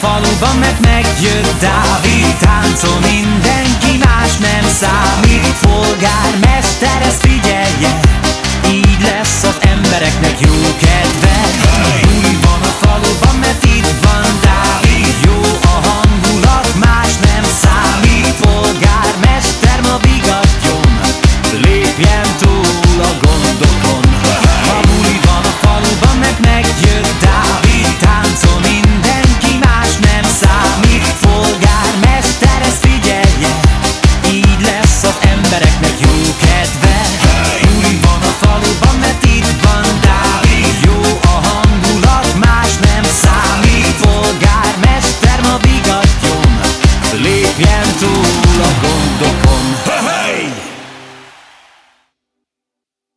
faluban, mert megjött Dávid Táncol mindenki más nem számít, forgál